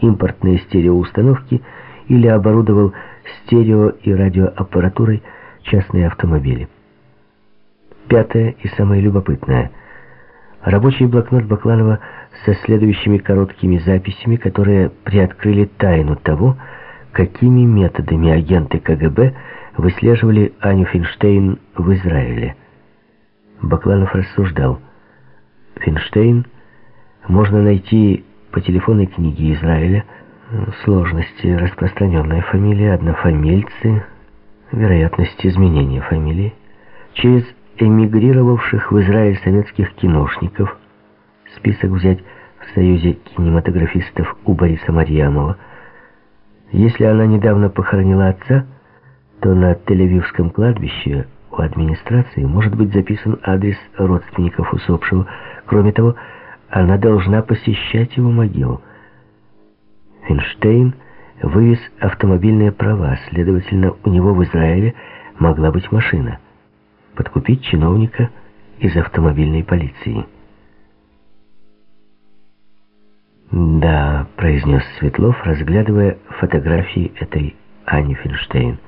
импортные стереоустановки или оборудовал стерео- и радиоаппаратурой частные автомобили. Пятое и самое любопытное. Рабочий блокнот Бакланова со следующими короткими записями, которые приоткрыли тайну того, какими методами агенты КГБ выслеживали Аню Финштейн в Израиле. Бакланов рассуждал. Финштейн можно найти по телефонной книге Израиля, сложности, распространенная фамилия, однофамильцы, вероятность изменения фамилии, через эмигрировавших в Израиль советских киношников, список взять в Союзе кинематографистов у Бориса Марьямова. Если она недавно похоронила отца, то на Тель-Авивском кладбище у администрации может быть записан адрес родственников усопшего. Кроме того, она должна посещать его могилу. Финштейн вывез автомобильные права, следовательно, у него в Израиле могла быть машина. Подкупить чиновника из автомобильной полиции. «Да», — произнес Светлов, разглядывая фотографии этой Ани Финштейн.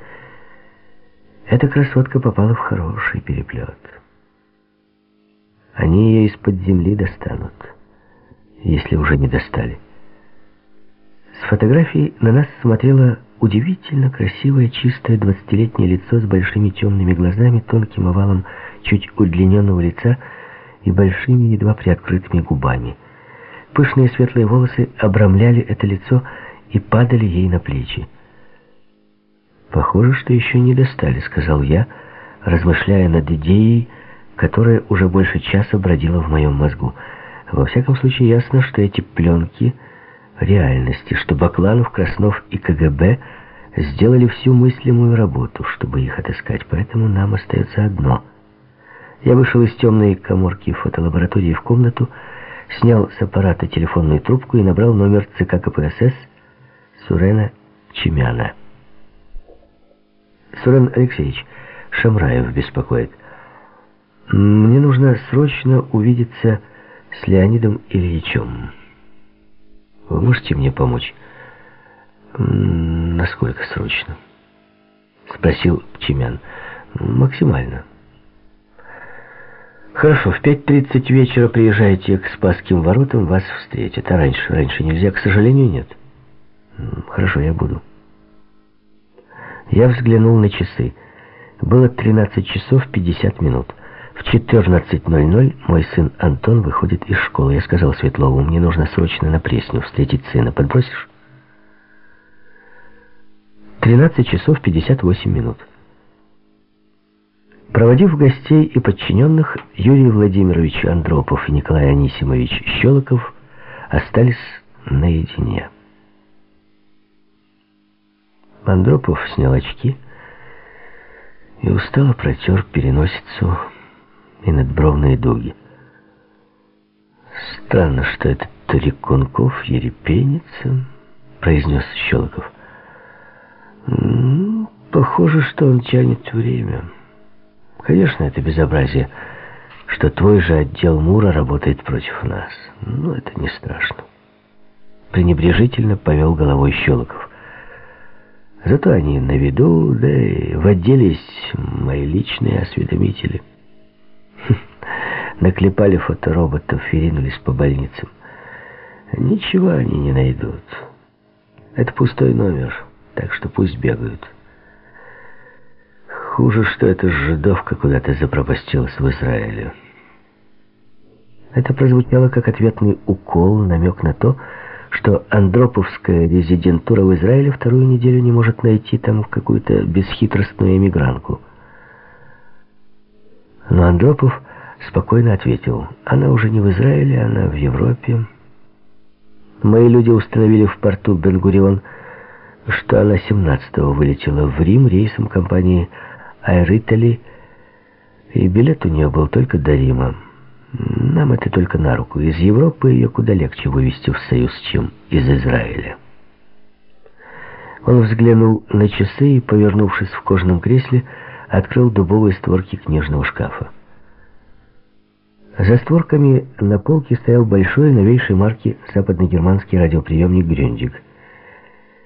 Эта красотка попала в хороший переплет. Они ее из-под земли достанут, если уже не достали. С фотографии на нас смотрело удивительно красивое, чистое двадцатилетнее лицо с большими темными глазами, тонким овалом чуть удлиненного лица и большими, едва приоткрытыми губами. Пышные светлые волосы обрамляли это лицо и падали ей на плечи. «Похоже, что еще не достали», — сказал я, размышляя над идеей, которая уже больше часа бродила в моем мозгу. Во всяком случае, ясно, что эти пленки — реальности, что Бакланов, Краснов и КГБ сделали всю мыслимую работу, чтобы их отыскать, поэтому нам остается одно. Я вышел из темной коморки фотолаборатории в комнату, снял с аппарата телефонную трубку и набрал номер ЦК КПСС Сурена Чемяна. Сурен Алексеевич, Шамраев беспокоит. Мне нужно срочно увидеться с Леонидом Ильичем. Вы можете мне помочь? Насколько срочно? Спросил Чемян. Максимально. Хорошо, в 5.30 вечера приезжайте к Спасским воротам, вас встретят. А раньше? Раньше нельзя, к сожалению, нет. Хорошо, я буду. Я взглянул на часы. Было 13 часов 50 минут. В 14.00 мой сын Антон выходит из школы. Я сказал Светлову, мне нужно срочно на Пресню встретить сына. Подбросишь? 13 часов 58 минут. Проводив гостей и подчиненных, Юрий Владимирович Андропов и Николай Анисимович Щелоков остались наедине. Андропов снял очки и устало протер переносицу и надбровные дуги. «Странно, что этот Рекунков ерепенится», — произнес Щелоков. «Ну, похоже, что он тянет время. Конечно, это безобразие, что твой же отдел Мура работает против нас. Но это не страшно». Пренебрежительно повел головой Щелоков. Зато они на виду, да и в отделе мои личные осведомители. Наклепали фотороботов и ринулись по больницам. Ничего они не найдут. Это пустой номер, так что пусть бегают. Хуже, что эта жидовка куда-то запропастилась в Израиле. Это прозвучало как ответный укол, намек на то, что Андроповская резидентура в Израиле вторую неделю не может найти там какую-то бесхитростную эмигрантку. Но Андропов спокойно ответил, она уже не в Израиле, она в Европе. Мои люди установили в порту Бенгурион, что она 17-го вылетела в Рим рейсом компании Italy, и билет у нее был только до Рима. Нам это только на руку. Из Европы ее куда легче вывести в союз, чем из Израиля. Он взглянул на часы и, повернувшись в кожаном кресле, открыл дубовые створки книжного шкафа. За створками на полке стоял большой новейшей марки западногерманский радиоприемник «Грюндик».